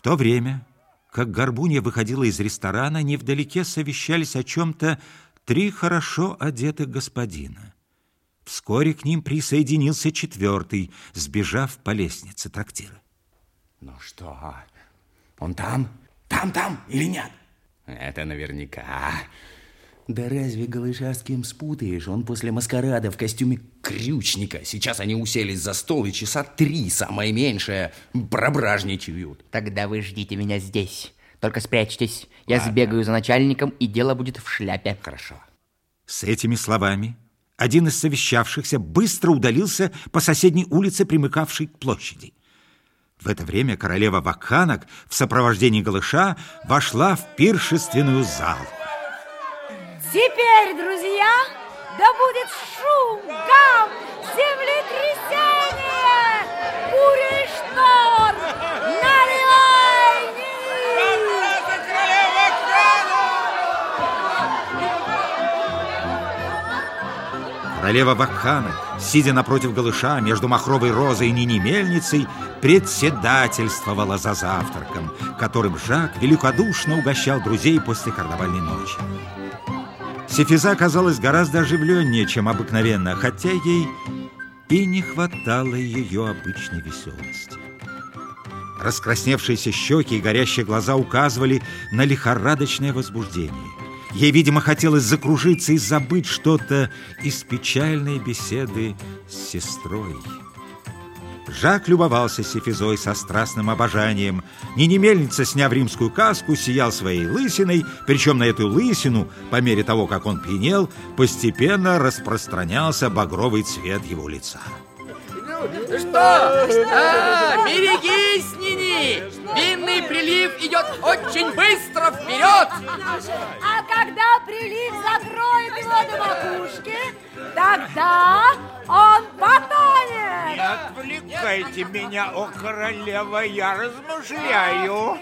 В то время, как Горбунья выходила из ресторана, невдалеке совещались о чем-то три хорошо одетых господина. Вскоре к ним присоединился четвертый, сбежав по лестнице трактира. Ну что, он там? Там, там или нет? Это наверняка. Да разве голыша с кем спутаешь? Он после маскарада в костюме крючника. Сейчас они уселись за стол и часа три, самое меньшее, прображничают. Тогда вы ждите меня здесь. Только спрячьтесь. Я Ладно. сбегаю за начальником, и дело будет в шляпе. Хорошо. С этими словами один из совещавшихся быстро удалился по соседней улице, примыкавшей к площади. В это время королева Вакханок в сопровождении голыша вошла в пиршественную залу. Теперь, друзья, да будет шум, гам, землетрясение, буря и шторм, наливай! Королева Вакхана, сидя напротив голыша между махровой розой и нини мельницей, председательствовала за завтраком, которым Жак великодушно угощал друзей после карнавальной ночи. Сефиза казалась гораздо оживленнее, чем обыкновенно, хотя ей и не хватало ее обычной веселости. Раскрасневшиеся щеки и горящие глаза указывали на лихорадочное возбуждение. Ей, видимо, хотелось закружиться и забыть что-то из печальной беседы с сестрой. Жак любовался Сефизой со страстным обожанием. Нинемельница, сняв римскую каску, сиял своей лысиной, причем на эту лысину, по мере того, как он пьянел, постепенно распространялся багровый цвет его лица. Ну что? А, берегись, Нини! Винный прилив идет очень быстро вперед! А когда прилив закроет его до макушки, тогда он отвлекайте меня, о королева, я размышляю.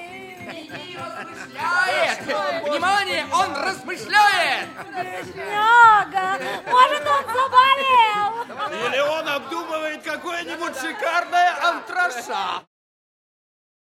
Размышляет! Внимание, он размышляет! Бедняга! Может, он заболел? Или он обдумывает какое-нибудь шикарное антраша.